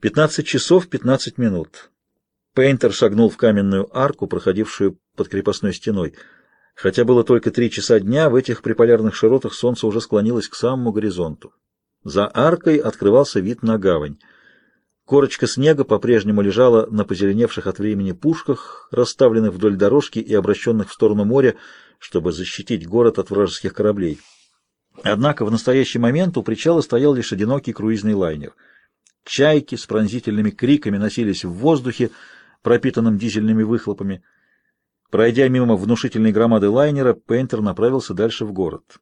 15 часов 15 минут. Пейнтер шагнул в каменную арку, проходившую под крепостной стеной. Хотя было только три часа дня, в этих приполярных широтах солнце уже склонилось к самому горизонту. За аркой открывался вид на гавань. Корочка снега по-прежнему лежала на позеленевших от времени пушках, расставленных вдоль дорожки и обращенных в сторону моря, чтобы защитить город от вражеских кораблей. Однако в настоящий момент у причала стоял лишь одинокий круизный лайнер — Чайки с пронзительными криками носились в воздухе, пропитанном дизельными выхлопами. Пройдя мимо внушительной громады лайнера, Пейнтер направился дальше в город.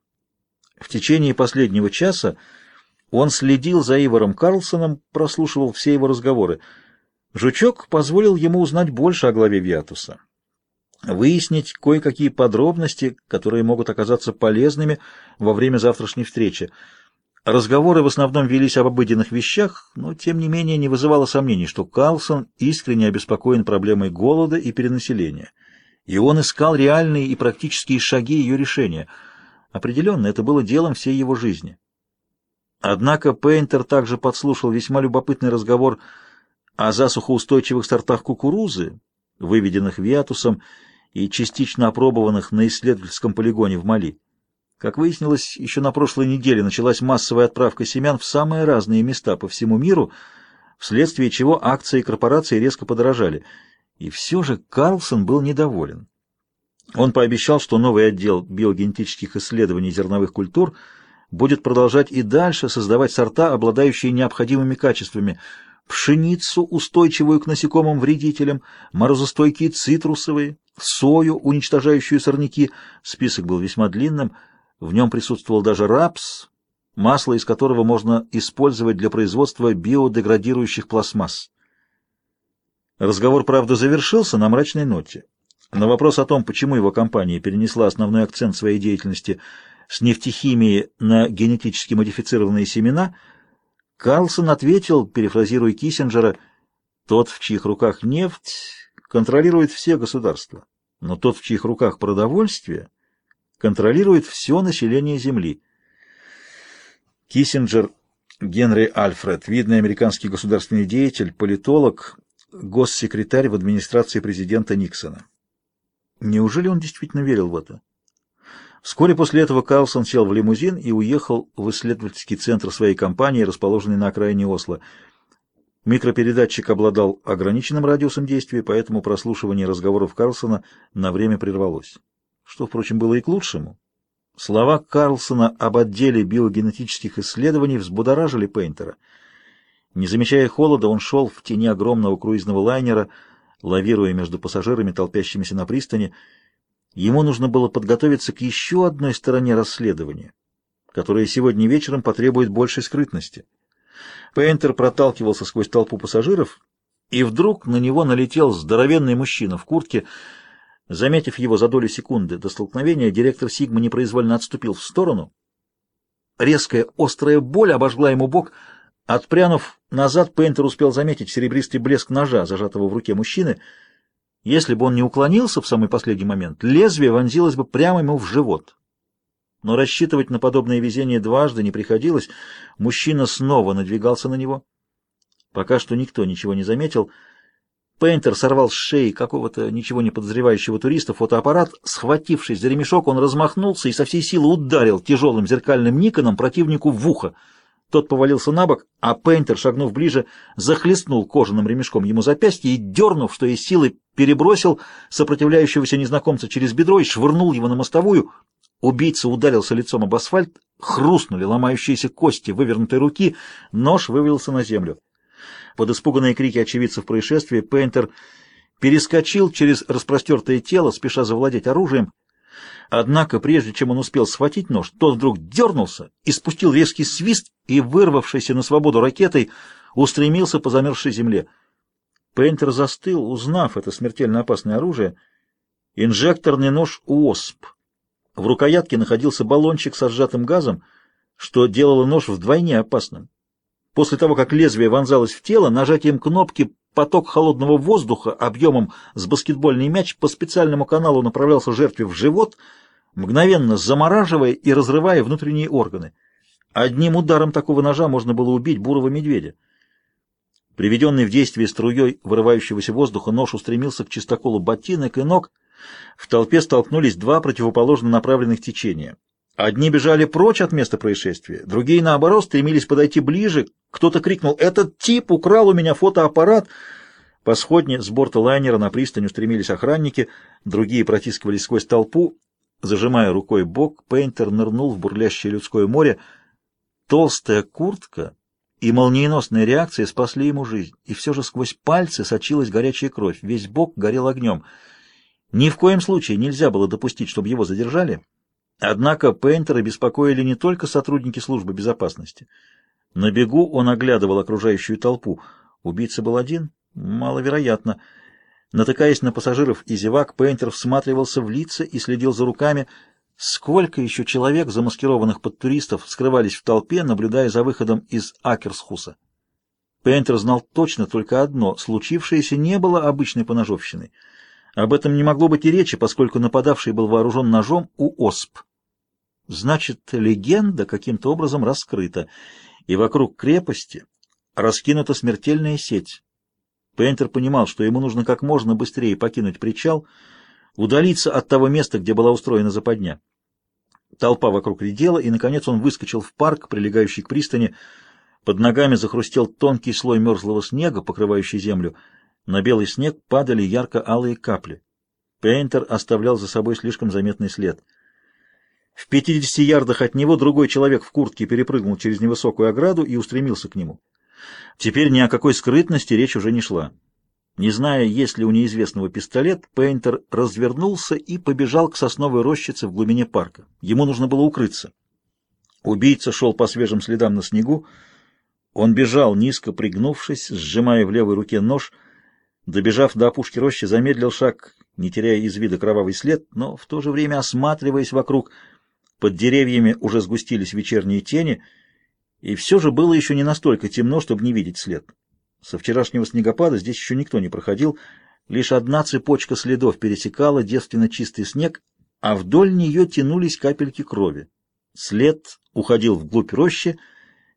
В течение последнего часа он следил за Ивором Карлсоном, прослушивал все его разговоры. Жучок позволил ему узнать больше о главе Виатуса, выяснить кое-какие подробности, которые могут оказаться полезными во время завтрашней встречи. Разговоры в основном велись об обыденных вещах, но тем не менее не вызывало сомнений, что Карлсон искренне обеспокоен проблемой голода и перенаселения. И он искал реальные и практические шаги ее решения. Определенно, это было делом всей его жизни. Однако Пейнтер также подслушал весьма любопытный разговор о засухоустойчивых сортах кукурузы, выведенных Виатусом и частично опробованных на исследовательском полигоне в Мали. Как выяснилось, еще на прошлой неделе началась массовая отправка семян в самые разные места по всему миру, вследствие чего акции корпорации резко подорожали. И все же Карлсон был недоволен. Он пообещал, что новый отдел биогенетических исследований зерновых культур будет продолжать и дальше создавать сорта, обладающие необходимыми качествами пшеницу, устойчивую к насекомым вредителям, морозостойкие цитрусовые, сою, уничтожающую сорняки. Список был весьма длинным – в нем присутствовал даже рапс, масло из которого можно использовать для производства биодеградирующих пластмасс. Разговор, правда, завершился на мрачной ноте. На вопрос о том, почему его компания перенесла основной акцент своей деятельности с нефтехимии на генетически модифицированные семена, Карлсон ответил, перефразируя Киссинджера, «Тот, в чьих руках нефть, контролирует все государства, но тот, в чьих руках продовольствие, контролирует все население Земли. Киссинджер Генри Альфред, видный американский государственный деятель, политолог, госсекретарь в администрации президента Никсона. Неужели он действительно верил в это? Вскоре после этого Карлсон сел в лимузин и уехал в исследовательский центр своей компании, расположенный на окраине Осло. Микропередатчик обладал ограниченным радиусом действия, поэтому прослушивание разговоров Карлсона на время прервалось что, впрочем, было и к лучшему. Слова Карлсона об отделе биогенетических исследований взбудоражили Пейнтера. Не замечая холода, он шел в тени огромного круизного лайнера, лавируя между пассажирами, толпящимися на пристани. Ему нужно было подготовиться к еще одной стороне расследования, которое сегодня вечером потребует большей скрытности. Пейнтер проталкивался сквозь толпу пассажиров, и вдруг на него налетел здоровенный мужчина в куртке, Заметив его за долю секунды до столкновения, директор Сигма непроизвольно отступил в сторону. Резкая острая боль обожгла ему бок. Отпрянув назад, Пейнтер успел заметить серебристый блеск ножа, зажатого в руке мужчины. Если бы он не уклонился в самый последний момент, лезвие вонзилось бы прямо ему в живот. Но рассчитывать на подобное везение дважды не приходилось. Мужчина снова надвигался на него. Пока что никто ничего не заметил — Пейнтер сорвал с шеи какого-то ничего не подозревающего туриста фотоаппарат. Схватившись за ремешок, он размахнулся и со всей силы ударил тяжелым зеркальным Никоном противнику в ухо. Тот повалился на бок, а Пейнтер, шагнув ближе, захлестнул кожаным ремешком ему запястье и, дернув, что из силы, перебросил сопротивляющегося незнакомца через бедро и швырнул его на мостовую. Убийца ударился лицом об асфальт, хрустнули ломающиеся кости вывернутой руки, нож вывалился на землю. Под испуганные крики очевидцев происшествия Пейнтер перескочил через распростертое тело, спеша завладеть оружием. Однако, прежде чем он успел схватить нож, тот вдруг дернулся, испустил резкий свист и, вырвавшийся на свободу ракетой, устремился по замерзшей земле. Пейнтер застыл, узнав это смертельно опасное оружие. Инжекторный нож УОСП. В рукоятке находился баллончик со сжатым газом, что делало нож вдвойне опасным. После того, как лезвие вонзалось в тело, нажатием кнопки поток холодного воздуха объемом с баскетбольный мяч по специальному каналу направлялся жертве в живот, мгновенно замораживая и разрывая внутренние органы. Одним ударом такого ножа можно было убить бурого медведя. Приведенный в действие струей вырывающегося воздуха нож устремился к чистоколу ботинок и ног. В толпе столкнулись два противоположно направленных течения. Одни бежали прочь от места происшествия, другие, наоборот, стремились подойти ближе. Кто-то крикнул «Этот тип украл у меня фотоаппарат!» По сходне с борта лайнера на пристань устремились охранники, другие протискивались сквозь толпу. Зажимая рукой бок, Пейнтер нырнул в бурлящее людское море. Толстая куртка и молниеносная реакция спасли ему жизнь, и все же сквозь пальцы сочилась горячая кровь, весь бок горел огнем. Ни в коем случае нельзя было допустить, чтобы его задержали. Однако Пейнтера беспокоили не только сотрудники службы безопасности. На бегу он оглядывал окружающую толпу. Убийца был один? Маловероятно. Натыкаясь на пассажиров и зевак, Пейнтер всматривался в лица и следил за руками. Сколько еще человек, замаскированных под туристов, скрывались в толпе, наблюдая за выходом из Акерсхуса? Пейнтер знал точно только одно — случившееся не было обычной поножовщиной. Об этом не могло быть и речи, поскольку нападавший был вооружен ножом у ОСП. Значит, легенда каким-то образом раскрыта, и вокруг крепости раскинута смертельная сеть. Пейнтер понимал, что ему нужно как можно быстрее покинуть причал, удалиться от того места, где была устроена западня. Толпа вокруг редела, и, наконец, он выскочил в парк, прилегающий к пристани. Под ногами захрустел тонкий слой мерзлого снега, покрывающий землю. На белый снег падали ярко-алые капли. Пейнтер оставлял за собой слишком заметный след. В 50 ярдах от него другой человек в куртке перепрыгнул через невысокую ограду и устремился к нему. Теперь ни о какой скрытности речь уже не шла. Не зная, есть ли у неизвестного пистолет, Пейнтер развернулся и побежал к сосновой рощице в глубине парка. Ему нужно было укрыться. Убийца шел по свежим следам на снегу. Он бежал, низко пригнувшись, сжимая в левой руке нож. Добежав до опушки рощи, замедлил шаг, не теряя из вида кровавый след, но в то же время осматриваясь вокруг. Под деревьями уже сгустились вечерние тени, и все же было еще не настолько темно, чтобы не видеть след. Со вчерашнего снегопада здесь еще никто не проходил, лишь одна цепочка следов пересекала девственно чистый снег, а вдоль нее тянулись капельки крови. След уходил вглубь рощи,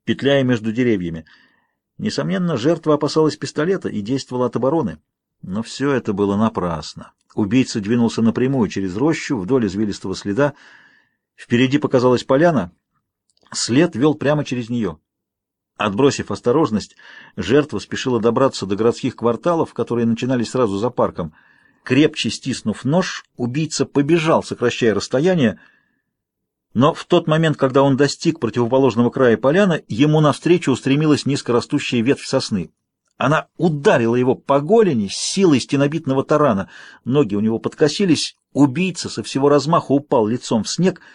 петляя между деревьями. Несомненно, жертва опасалась пистолета и действовала от обороны. Но все это было напрасно. Убийца двинулся напрямую через рощу, вдоль извилистого следа. Впереди показалась поляна. След вел прямо через нее. Отбросив осторожность, жертва спешила добраться до городских кварталов, которые начинались сразу за парком. Крепче стиснув нож, убийца побежал, сокращая расстояние, но в тот момент, когда он достиг противоположного края поляны, ему навстречу устремилась низкорастущая ветвь сосны. Она ударила его по голени с силой стенобитного тарана. Ноги у него подкосились, убийца со всего размаха упал лицом в снег —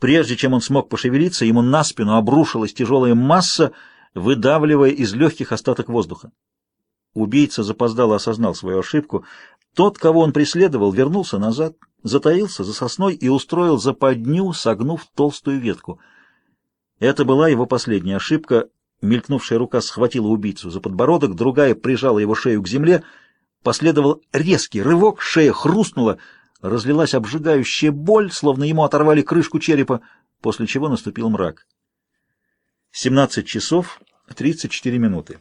Прежде чем он смог пошевелиться, ему на спину обрушилась тяжелая масса, выдавливая из легких остаток воздуха. Убийца запоздало осознал свою ошибку. Тот, кого он преследовал, вернулся назад, затаился за сосной и устроил западню, согнув толстую ветку. Это была его последняя ошибка. Мелькнувшая рука схватила убийцу за подбородок, другая прижала его шею к земле. Последовал резкий рывок, шея хрустнула — разлилась обжигающая боль, словно ему оторвали крышку черепа, после чего наступил мрак. 17 часов 34 минуты.